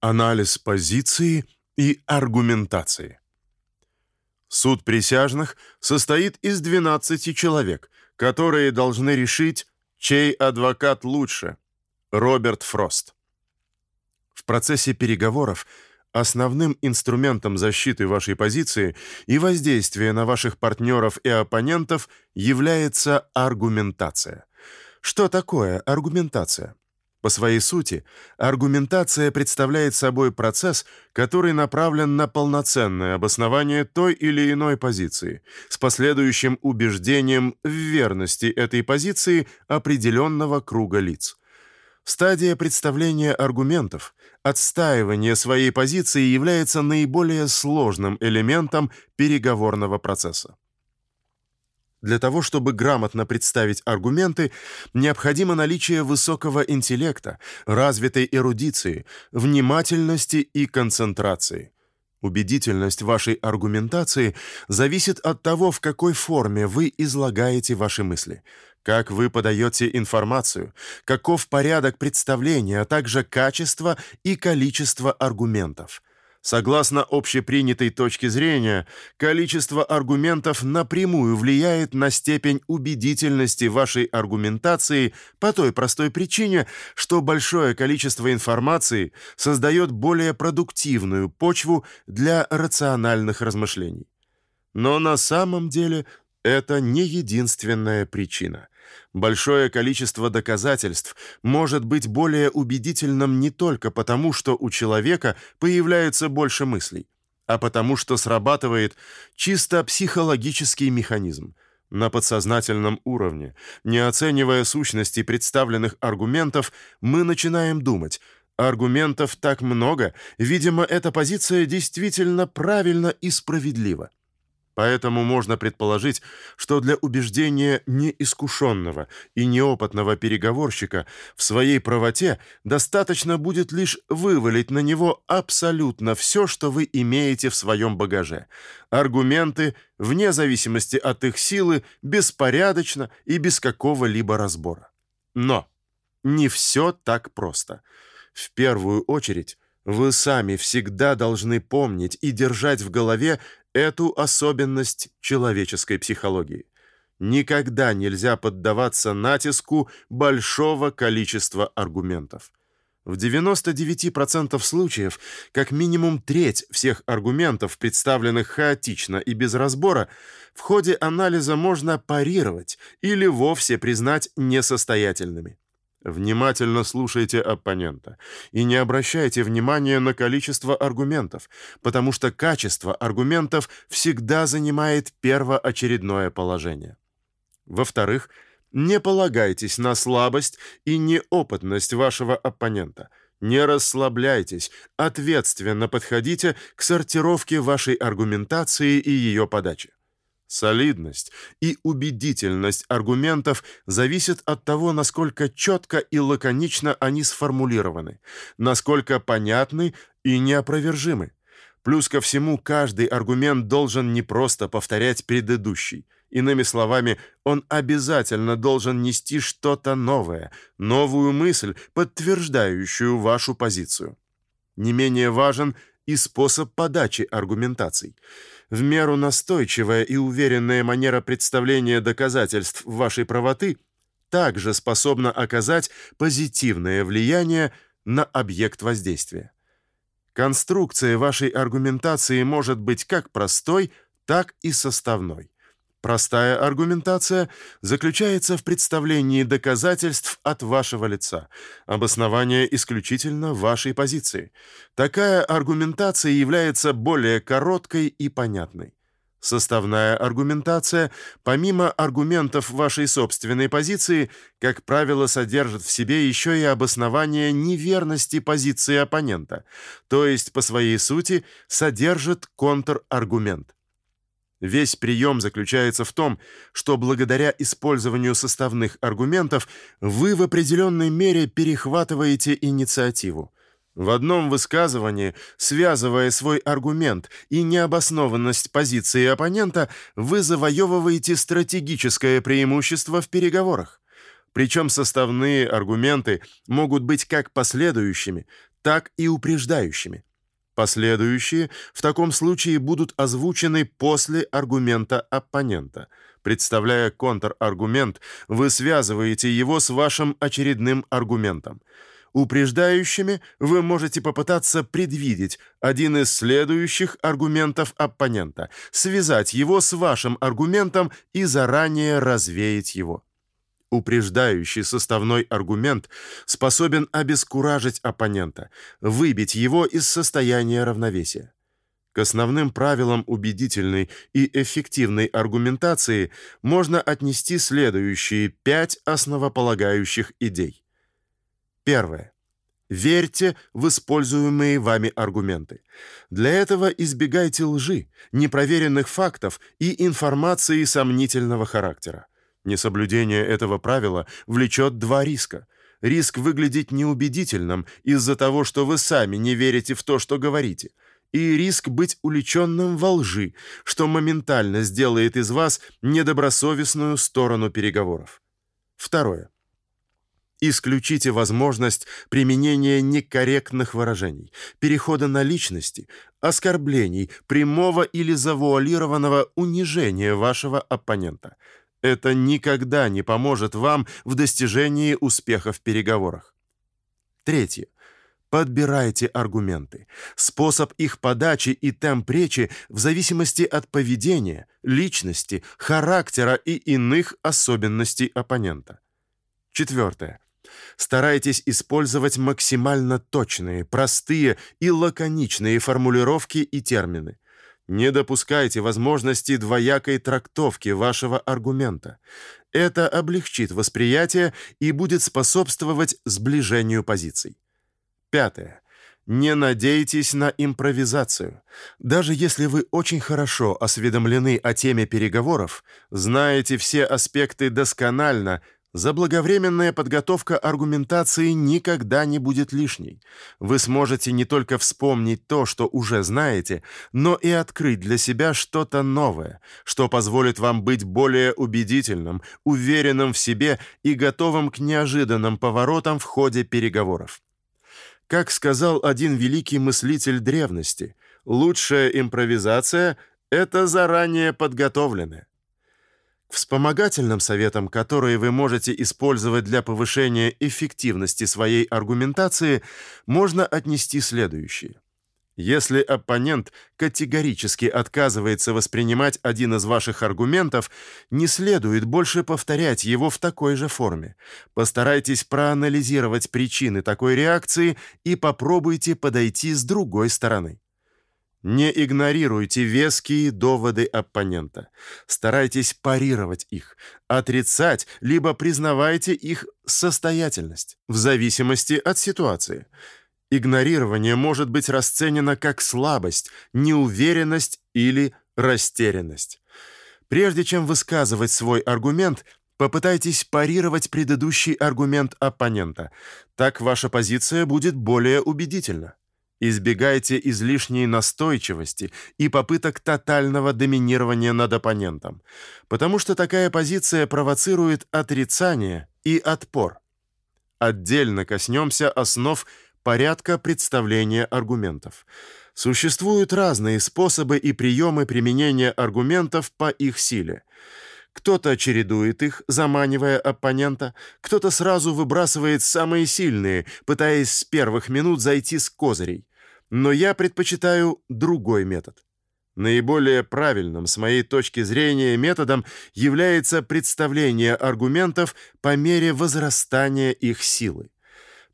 Анализ позиции и аргументации. Суд присяжных состоит из 12 человек, которые должны решить, чей адвокат лучше. Роберт Фрост. В процессе переговоров основным инструментом защиты вашей позиции и воздействия на ваших партнеров и оппонентов является аргументация. Что такое аргументация? По своей сути, аргументация представляет собой процесс, который направлен на полноценное обоснование той или иной позиции, с последующим убеждением в верности этой позиции определенного круга лиц. Стадия представления аргументов, отстаивания своей позиции является наиболее сложным элементом переговорного процесса. Для того, чтобы грамотно представить аргументы, необходимо наличие высокого интеллекта, развитой эрудиции, внимательности и концентрации. Убедительность вашей аргументации зависит от того, в какой форме вы излагаете ваши мысли, как вы подаете информацию, каков порядок представления, а также качество и количество аргументов – Согласно общепринятой точке зрения, количество аргументов напрямую влияет на степень убедительности вашей аргументации по той простой причине, что большое количество информации создает более продуктивную почву для рациональных размышлений. Но на самом деле это не единственная причина. Большое количество доказательств может быть более убедительным не только потому, что у человека появляется больше мыслей, а потому что срабатывает чисто психологический механизм. На подсознательном уровне, не оценивая сущности представленных аргументов, мы начинаем думать: аргументов так много, видимо, эта позиция действительно правильна и справедлива. Поэтому можно предположить, что для убеждения неискушенного и неопытного переговорщика в своей правоте достаточно будет лишь вывалить на него абсолютно все, что вы имеете в своем багаже. Аргументы, вне зависимости от их силы, беспорядочно и без какого-либо разбора. Но не все так просто. В первую очередь вы сами всегда должны помнить и держать в голове эту особенность человеческой психологии. Никогда нельзя поддаваться натиску большого количества аргументов. В 99% случаев, как минимум треть всех аргументов, представленных хаотично и без разбора, в ходе анализа можно парировать или вовсе признать несостоятельными. Внимательно слушайте оппонента и не обращайте внимания на количество аргументов, потому что качество аргументов всегда занимает первоочередное положение. Во-вторых, не полагайтесь на слабость и неопытность вашего оппонента. Не расслабляйтесь, ответственно подходите к сортировке вашей аргументации и ее подачи. Солидность и убедительность аргументов зависят от того, насколько четко и лаконично они сформулированы, насколько понятны и неопровержимы. Плюс ко всему, каждый аргумент должен не просто повторять предыдущий. Иными словами, он обязательно должен нести что-то новое, новую мысль, подтверждающую вашу позицию. Не менее важен и способ подачи аргументаций в меру настойчивая и уверенная манера представления доказательств вашей правоты также способна оказать позитивное влияние на объект воздействия. Конструкция вашей аргументации может быть как простой, так и составной. Простая аргументация заключается в представлении доказательств от вашего лица, обоснование исключительно вашей позиции. Такая аргументация является более короткой и понятной. Составная аргументация, помимо аргументов вашей собственной позиции, как правило, содержит в себе еще и обоснование неверности позиции оппонента, то есть по своей сути содержит контраргумент. Весь прием заключается в том, что благодаря использованию составных аргументов вы в определенной мере перехватываете инициативу. В одном высказывании, связывая свой аргумент и необоснованность позиции оппонента, вы завоевываете стратегическое преимущество в переговорах. Причем составные аргументы могут быть как последующими, так и упреждающими. Последующие в таком случае будут озвучены после аргумента оппонента. Представляя контраргумент, вы связываете его с вашим очередным аргументом. Упреждающими вы можете попытаться предвидеть один из следующих аргументов оппонента, связать его с вашим аргументом и заранее развеять его. Упреждающий составной аргумент способен обескуражить оппонента, выбить его из состояния равновесия. К основным правилам убедительной и эффективной аргументации можно отнести следующие пять основополагающих идей. Первое. Верьте в используемые вами аргументы. Для этого избегайте лжи, непроверенных фактов и информации сомнительного характера. Несоблюдение этого правила влечет два риска. Риск выглядеть неубедительным из-за того, что вы сами не верите в то, что говорите, и риск быть уличенным во лжи, что моментально сделает из вас недобросовестную сторону переговоров. Второе. Исключите возможность применения некорректных выражений, перехода на личности, оскорблений, прямого или завуалированного унижения вашего оппонента. Это никогда не поможет вам в достижении успеха в переговорах. Третье. Подбирайте аргументы. Способ их подачи и темп речи в зависимости от поведения, личности, характера и иных особенностей оппонента. Четвертое. Старайтесь использовать максимально точные, простые и лаконичные формулировки и термины. Не допускайте возможности двоякой трактовки вашего аргумента. Это облегчит восприятие и будет способствовать сближению позиций. Пятое. Не надейтесь на импровизацию. Даже если вы очень хорошо осведомлены о теме переговоров, знаете все аспекты досконально, Заблаговременная подготовка аргументации никогда не будет лишней. Вы сможете не только вспомнить то, что уже знаете, но и открыть для себя что-то новое, что позволит вам быть более убедительным, уверенным в себе и готовым к неожиданным поворотам в ходе переговоров. Как сказал один великий мыслитель древности, лучшая импровизация это заранее подготовленная. К вспомогательным советам, которые вы можете использовать для повышения эффективности своей аргументации, можно отнести следующие. Если оппонент категорически отказывается воспринимать один из ваших аргументов, не следует больше повторять его в такой же форме. Постарайтесь проанализировать причины такой реакции и попробуйте подойти с другой стороны. Не игнорируйте веские доводы оппонента. Старайтесь парировать их, отрицать либо признавайте их состоятельность в зависимости от ситуации. Игнорирование может быть расценено как слабость, неуверенность или растерянность. Прежде чем высказывать свой аргумент, попытайтесь парировать предыдущий аргумент оппонента. Так ваша позиция будет более убедительна. Избегайте излишней настойчивости и попыток тотального доминирования над оппонентом, потому что такая позиция провоцирует отрицание и отпор. Отдельно коснемся основ порядка представления аргументов. Существуют разные способы и приемы применения аргументов по их силе. Кто-то чередует их, заманивая оппонента, кто-то сразу выбрасывает самые сильные, пытаясь с первых минут зайти с козырей но я предпочитаю другой метод. Наиболее правильным с моей точки зрения методом является представление аргументов по мере возрастания их силы.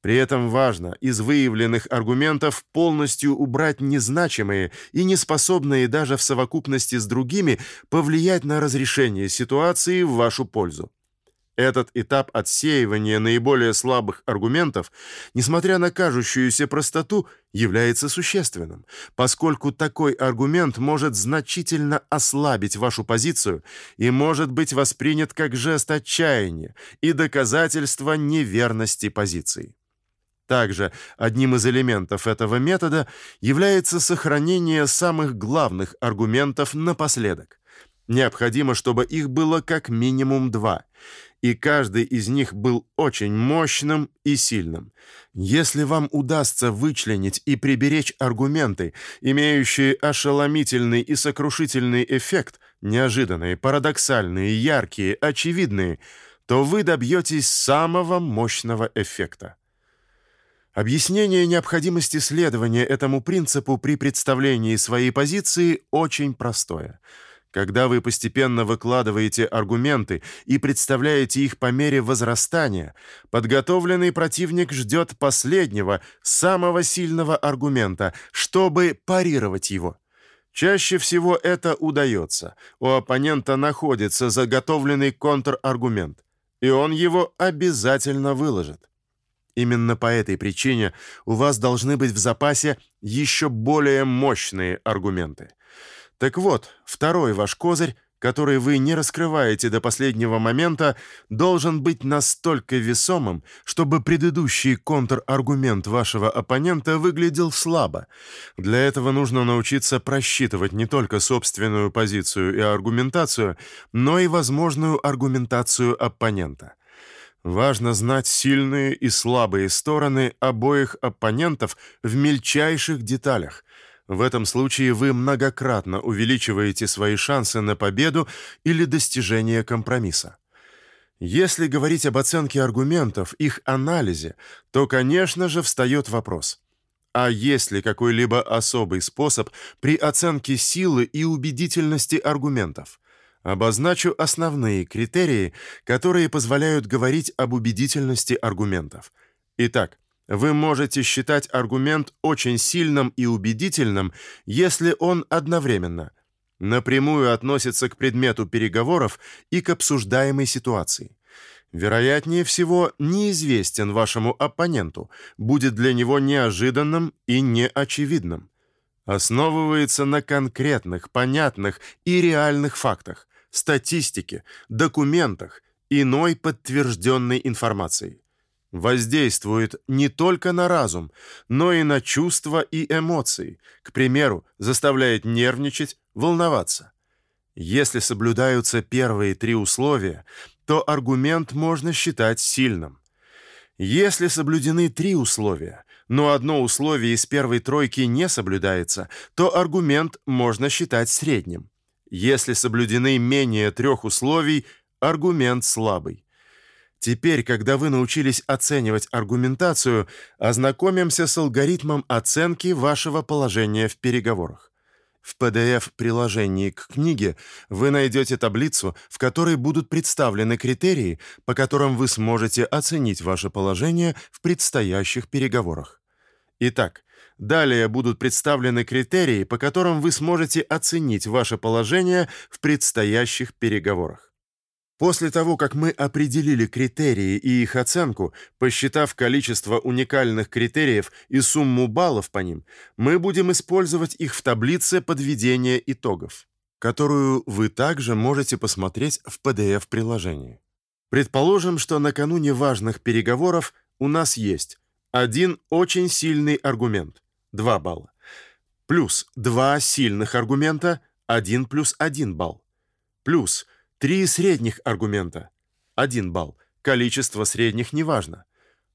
При этом важно из выявленных аргументов полностью убрать незначимые и неспособные даже в совокупности с другими повлиять на разрешение ситуации в вашу пользу. Этот этап отсеивания наиболее слабых аргументов, несмотря на кажущуюся простоту, является существенным, поскольку такой аргумент может значительно ослабить вашу позицию и может быть воспринят как жест отчаяния и доказательство неверности позиции. Также одним из элементов этого метода является сохранение самых главных аргументов напоследок. Необходимо, чтобы их было как минимум два и каждый из них был очень мощным и сильным. Если вам удастся вычленить и приберечь аргументы, имеющие ошеломительный и сокрушительный эффект, неожиданные, парадоксальные, яркие, очевидные, то вы добьетесь самого мощного эффекта. Объяснение необходимости следования этому принципу при представлении своей позиции очень простое. Когда вы постепенно выкладываете аргументы и представляете их по мере возрастания, подготовленный противник ждет последнего, самого сильного аргумента, чтобы парировать его. Чаще всего это удается. У оппонента находится заготовленный контраргумент, и он его обязательно выложит. Именно по этой причине у вас должны быть в запасе еще более мощные аргументы. Так вот, второй ваш козырь, который вы не раскрываете до последнего момента, должен быть настолько весомым, чтобы предыдущий контраргумент вашего оппонента выглядел слабо. Для этого нужно научиться просчитывать не только собственную позицию и аргументацию, но и возможную аргументацию оппонента. Важно знать сильные и слабые стороны обоих оппонентов в мельчайших деталях. В этом случае вы многократно увеличиваете свои шансы на победу или достижение компромисса. Если говорить об оценке аргументов, их анализе, то, конечно же, встает вопрос: а есть ли какой-либо особый способ при оценке силы и убедительности аргументов? Обозначу основные критерии, которые позволяют говорить об убедительности аргументов. Итак, вы можете считать аргумент очень сильным и убедительным, если он одновременно напрямую относится к предмету переговоров и к обсуждаемой ситуации. Вероятнее всего, неизвестен вашему оппоненту, будет для него неожиданным и неочевидным. Основывается на конкретных, понятных и реальных фактах, статистике, документах, иной подтвержденной информацией. Воздействует не только на разум, но и на чувства и эмоции. К примеру, заставляет нервничать, волноваться. Если соблюдаются первые три условия, то аргумент можно считать сильным. Если соблюдены три условия, но одно условие из первой тройки не соблюдается, то аргумент можно считать средним. Если соблюдены менее трех условий, аргумент слабый. Теперь, когда вы научились оценивать аргументацию, ознакомимся с алгоритмом оценки вашего положения в переговорах. В PDF-приложении к книге вы найдете таблицу, в которой будут представлены критерии, по которым вы сможете оценить ваше положение в предстоящих переговорах. Итак, Далее будут представлены критерии, по которым вы сможете оценить ваше положение в предстоящих переговорах. После того, как мы определили критерии и их оценку, посчитав количество уникальных критериев и сумму баллов по ним, мы будем использовать их в таблице подведения итогов, которую вы также можете посмотреть в PDF-приложении. Предположим, что накануне важных переговоров у нас есть один очень сильный аргумент 2 балла. Плюс два сильных аргумента 1 плюс 1 балл. Плюс три средних аргумента 1 балл. Количество средних неважно.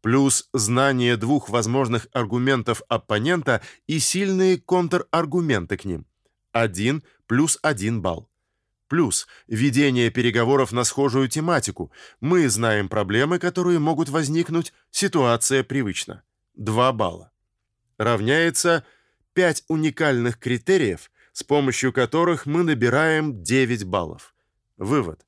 Плюс знание двух возможных аргументов оппонента и сильные контраргументы к ним 1 плюс 1 балл. Плюс ведение переговоров на схожую тематику. Мы знаем проблемы, которые могут возникнуть, ситуация привычна. 2 балла равняется 5 уникальных критериев, с помощью которых мы набираем 9 баллов. Вывод.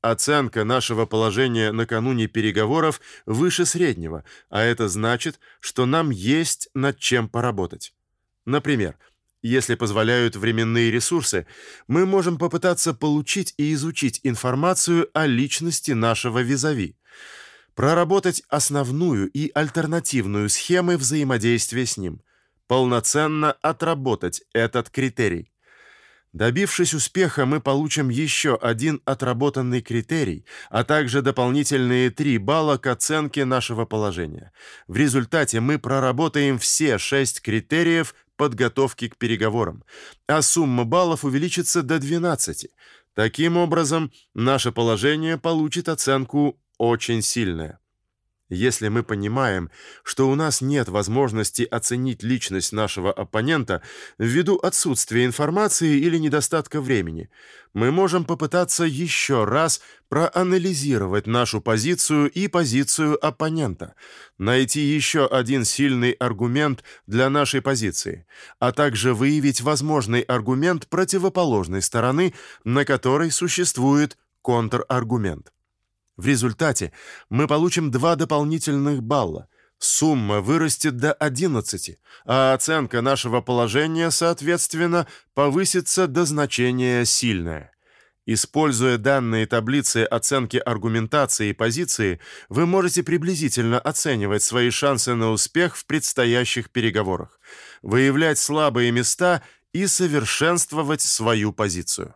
Оценка нашего положения накануне переговоров выше среднего, а это значит, что нам есть над чем поработать. Например, если позволяют временные ресурсы, мы можем попытаться получить и изучить информацию о личности нашего визави проработать основную и альтернативную схемы взаимодействия с ним, полноценно отработать этот критерий. Добившись успеха, мы получим еще один отработанный критерий, а также дополнительные 3 балла к оценке нашего положения. В результате мы проработаем все 6 критериев подготовки к переговорам, а сумма баллов увеличится до 12. Таким образом, наше положение получит оценку очень сильная. Если мы понимаем, что у нас нет возможности оценить личность нашего оппонента ввиду отсутствия информации или недостатка времени, мы можем попытаться еще раз проанализировать нашу позицию и позицию оппонента, найти еще один сильный аргумент для нашей позиции, а также выявить возможный аргумент противоположной стороны, на которой существует контраргумент. В результате мы получим два дополнительных балла. Сумма вырастет до 11, а оценка нашего положения, соответственно, повысится до значения сильное. Используя данные таблицы оценки аргументации и позиции, вы можете приблизительно оценивать свои шансы на успех в предстоящих переговорах, выявлять слабые места и совершенствовать свою позицию.